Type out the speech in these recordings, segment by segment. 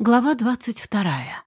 Глава двадцать вторая.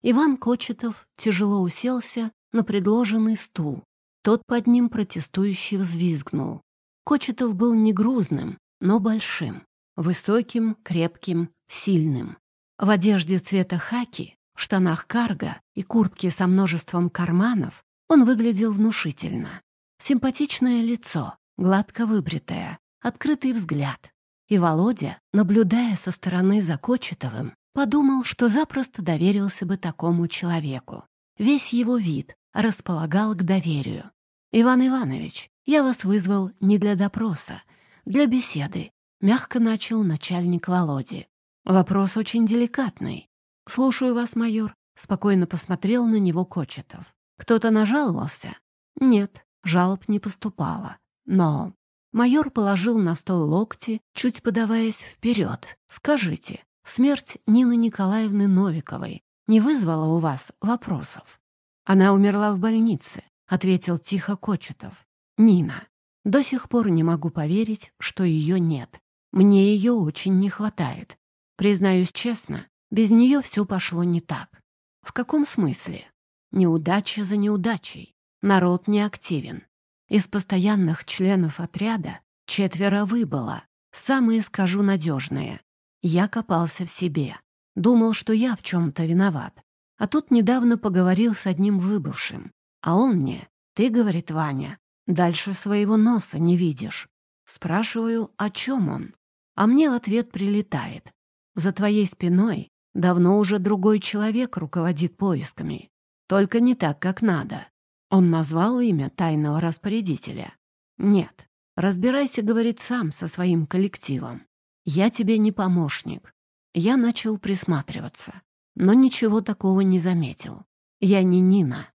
Иван Кочетов тяжело уселся на предложенный стул. Тот под ним протестующий взвизгнул. Кочетов был не грузным, но большим. Высоким, крепким, сильным. В одежде цвета хаки, штанах карго и куртке со множеством карманов он выглядел внушительно. Симпатичное лицо, гладко выбритое, открытый взгляд. И Володя, наблюдая со стороны за Кочетовым, Подумал, что запросто доверился бы такому человеку. Весь его вид располагал к доверию. «Иван Иванович, я вас вызвал не для допроса, для беседы», — мягко начал начальник Володи. «Вопрос очень деликатный. Слушаю вас, майор», — спокойно посмотрел на него Кочетов. «Кто-то нажаловался?» «Нет, жалоб не поступало. Но...» Майор положил на стол локти, чуть подаваясь вперед. «Скажите, Смерть Нины Николаевны Новиковой не вызвала у вас вопросов? Она умерла в больнице, ответил тихо Кочетов. Нина. До сих пор не могу поверить, что ее нет. Мне ее очень не хватает. Признаюсь честно, без нее все пошло не так. В каком смысле? Неудача за неудачей. Народ не активен. Из постоянных членов отряда четверо выбыло. Самые, скажу, надежные. Я копался в себе. Думал, что я в чем-то виноват. А тут недавно поговорил с одним выбывшим. А он мне, ты, говорит Ваня, дальше своего носа не видишь. Спрашиваю, о чем он? А мне в ответ прилетает. За твоей спиной давно уже другой человек руководит поисками. Только не так, как надо. Он назвал имя тайного распорядителя. Нет, разбирайся, говорит, сам со своим коллективом. «Я тебе не помощник». Я начал присматриваться, но ничего такого не заметил. Я не Нина.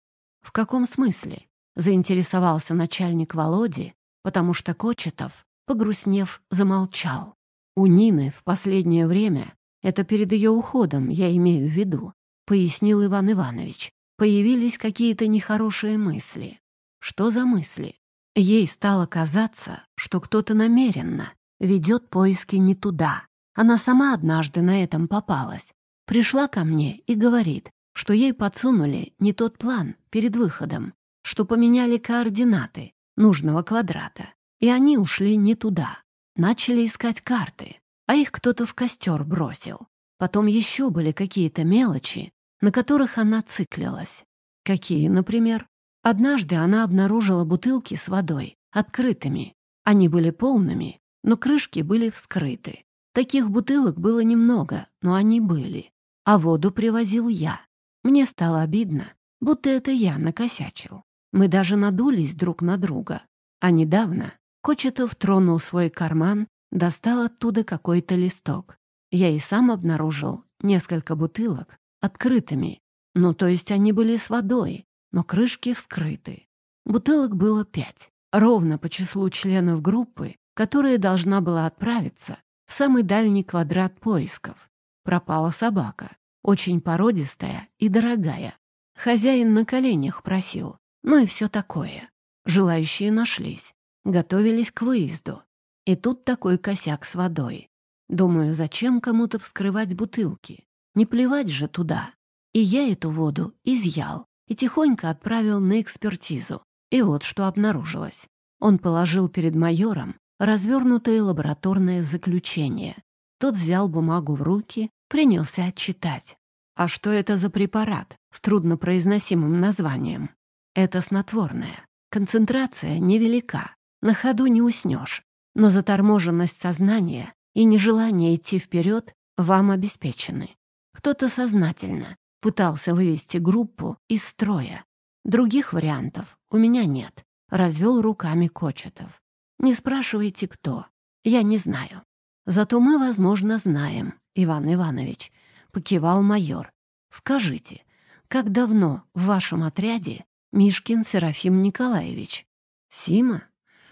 В каком смысле? Заинтересовался начальник Володи, потому что Кочетов, погрустнев, замолчал. У Нины в последнее время, это перед ее уходом, я имею в виду, пояснил Иван Иванович, появились какие-то нехорошие мысли. Что за мысли? Ей стало казаться, что кто-то намеренно ведет поиски не туда. Она сама однажды на этом попалась. Пришла ко мне и говорит, что ей подсунули не тот план перед выходом, что поменяли координаты нужного квадрата, и они ушли не туда. Начали искать карты, а их кто-то в костер бросил. Потом еще были какие-то мелочи, на которых она циклилась. Какие, например? Однажды она обнаружила бутылки с водой, открытыми. Они были полными, но крышки были вскрыты. Таких бутылок было немного, но они были. А воду привозил я. Мне стало обидно, будто это я накосячил. Мы даже надулись друг на друга. А недавно Кочетов тронул свой карман, достал оттуда какой-то листок. Я и сам обнаружил несколько бутылок открытыми. Ну, то есть они были с водой, но крышки вскрыты. Бутылок было пять. Ровно по числу членов группы, которая должна была отправиться в самый дальний квадрат поисков. Пропала собака, очень породистая и дорогая. Хозяин на коленях просил, ну и все такое. Желающие нашлись, готовились к выезду. И тут такой косяк с водой. Думаю, зачем кому-то вскрывать бутылки? Не плевать же туда. И я эту воду изъял и тихонько отправил на экспертизу. И вот что обнаружилось. Он положил перед майором развернутое лабораторное заключение. Тот взял бумагу в руки, принялся отчитать. А что это за препарат с труднопроизносимым названием? Это снотворное. Концентрация невелика, на ходу не уснешь, но заторможенность сознания и нежелание идти вперед вам обеспечены. Кто-то сознательно пытался вывести группу из строя. Других вариантов у меня нет, развел руками Кочетов. Не спрашивайте, кто. Я не знаю. Зато мы, возможно, знаем, Иван Иванович, покивал майор. Скажите, как давно в вашем отряде Мишкин Серафим Николаевич? Сима?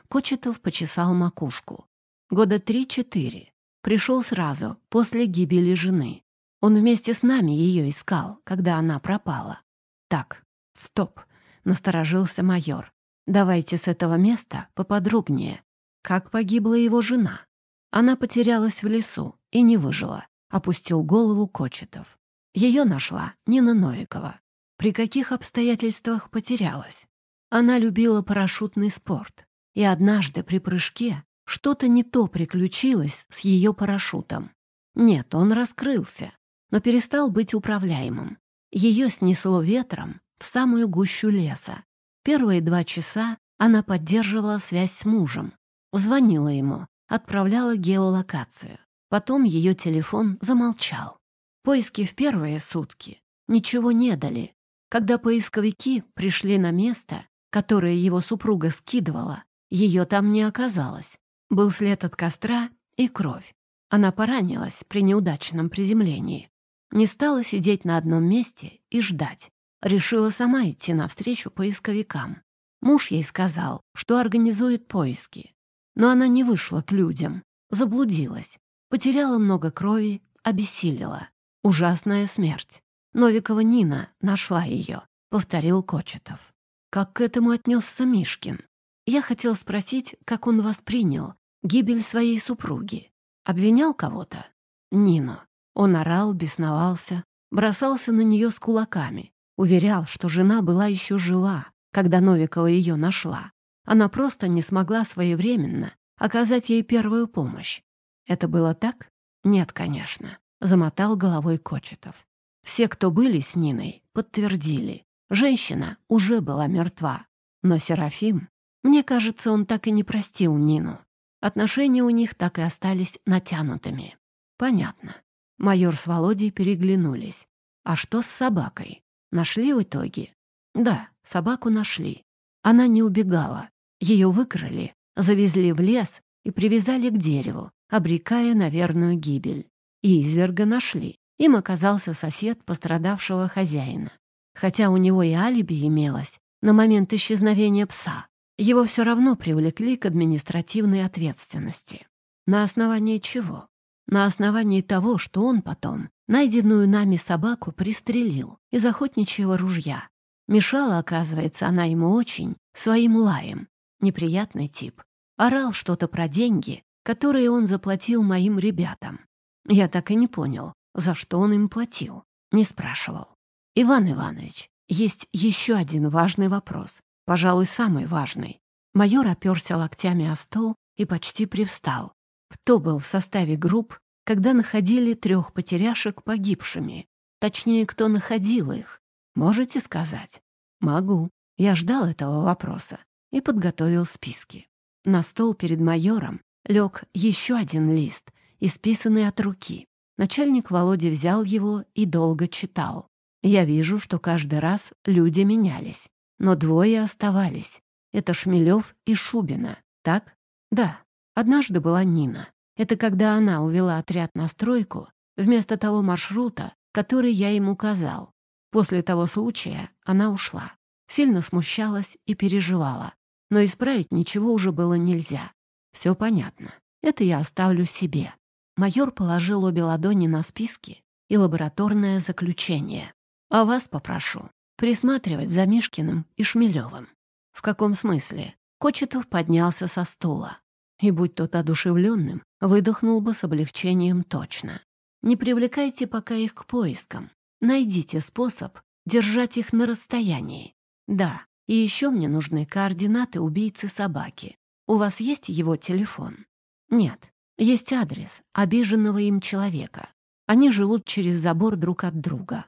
Кочетов почесал макушку. Года три-четыре. Пришел сразу, после гибели жены. Он вместе с нами ее искал, когда она пропала. Так, стоп, насторожился майор. Давайте с этого места поподробнее. Как погибла его жена? Она потерялась в лесу и не выжила. опустил голову Кочетов. Ее нашла Нина Новикова. При каких обстоятельствах потерялась? Она любила парашютный спорт, и однажды при прыжке что-то не то приключилось с ее парашютом. Нет, он раскрылся, но перестал быть управляемым. Ее снесло ветром в самую гущу леса. Первые два часа она поддерживала связь с мужем, звонила ему, отправляла геолокацию. Потом ее телефон замолчал. Поиски в первые сутки ничего не дали. Когда поисковики пришли на место, которое его супруга скидывала, ее там не оказалось. Был след от костра и кровь. Она поранилась при неудачном приземлении. Не стала сидеть на одном месте и ждать. Решила сама идти навстречу поисковикам. Муж ей сказал, что организует поиски. Но она не вышла к людям, заблудилась, потеряла много крови, обессилила. Ужасная смерть. Новикова Нина нашла ее, повторил Кочетов. Как к этому отнесся Мишкин? Я хотел спросить, как он воспринял гибель своей супруги. Обвинял кого-то? Нину. Он орал, бесновался, бросался на нее с кулаками, уверял, что жена была еще жива, когда Новикова ее нашла. Она просто не смогла своевременно оказать ей первую помощь. Это было так? Нет, конечно, замотал головой Кочетов. Все, кто были с Ниной, подтвердили. Женщина уже была мертва. Но Серафим, мне кажется, он так и не простил Нину. Отношения у них так и остались натянутыми. Понятно. Майор с Володей переглянулись. А что с собакой? Нашли в итоге? Да, собаку нашли. Она не убегала. Ее выкрали, завезли в лес и привязали к дереву, обрекая на верную гибель. И изверга нашли. Им оказался сосед пострадавшего хозяина. Хотя у него и алиби имелось на момент исчезновения пса. Его все равно привлекли к административной ответственности. На основании чего? На основании того, что он потом найденную нами собаку пристрелил из охотничьего ружья. Мешала, оказывается, она ему очень своим лаем. Неприятный тип. Орал что-то про деньги, которые он заплатил моим ребятам. Я так и не понял, за что он им платил. Не спрашивал. Иван Иванович, есть еще один важный вопрос пожалуй, самый важный. Майор оперся локтями о стол и почти привстал. Кто был в составе групп, когда находили трех потеряшек погибшими? Точнее, кто находил их? Можете сказать? Могу. Я ждал этого вопроса и подготовил списки. На стол перед майором лег еще один лист, исписанный от руки. Начальник Володя взял его и долго читал. Я вижу, что каждый раз люди менялись. Но двое оставались. Это Шмелев и Шубина, так? Да. Однажды была Нина. Это когда она увела отряд на стройку вместо того маршрута, который я им указал. После того случая она ушла. Сильно смущалась и переживала. Но исправить ничего уже было нельзя. Все понятно. Это я оставлю себе. Майор положил обе ладони на списки и лабораторное заключение. А вас попрошу присматривать за Мишкиным и Шмелевым. В каком смысле? Кочетов поднялся со стула. И будь тот одушевленным, выдохнул бы с облегчением точно. Не привлекайте пока их к поискам. Найдите способ держать их на расстоянии. Да, и еще мне нужны координаты убийцы собаки. У вас есть его телефон? Нет, есть адрес обиженного им человека. Они живут через забор друг от друга.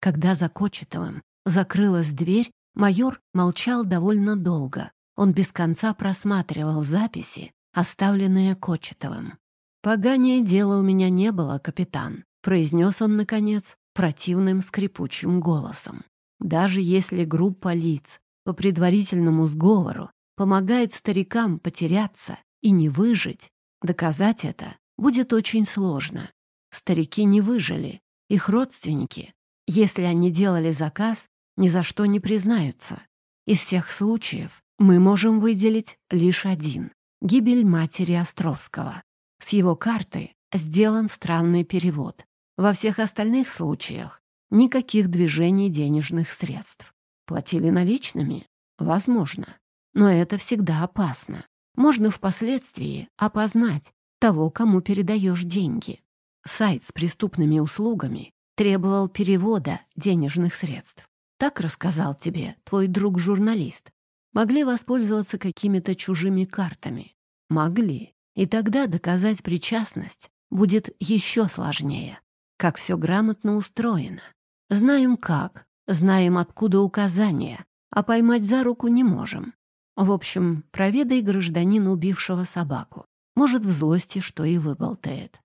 Когда за Кочетовым Закрылась дверь, майор молчал довольно долго. Он без конца просматривал записи, оставленные Кочетовым. «Поганее дела у меня не было, капитан», — произнес он, наконец, противным скрипучим голосом. «Даже если группа лиц по предварительному сговору помогает старикам потеряться и не выжить, доказать это будет очень сложно. Старики не выжили, их родственники, если они делали заказ, ни за что не признаются. Из всех случаев мы можем выделить лишь один — гибель матери Островского. С его карты сделан странный перевод. Во всех остальных случаях никаких движений денежных средств. Платили наличными? Возможно. Но это всегда опасно. Можно впоследствии опознать того, кому передаешь деньги. Сайт с преступными услугами требовал перевода денежных средств. Так рассказал тебе твой друг-журналист. Могли воспользоваться какими-то чужими картами. Могли. И тогда доказать причастность будет еще сложнее. Как все грамотно устроено. Знаем как, знаем откуда указания, а поймать за руку не можем. В общем, проведай гражданина, убившего собаку. Может, в злости что и выболтает.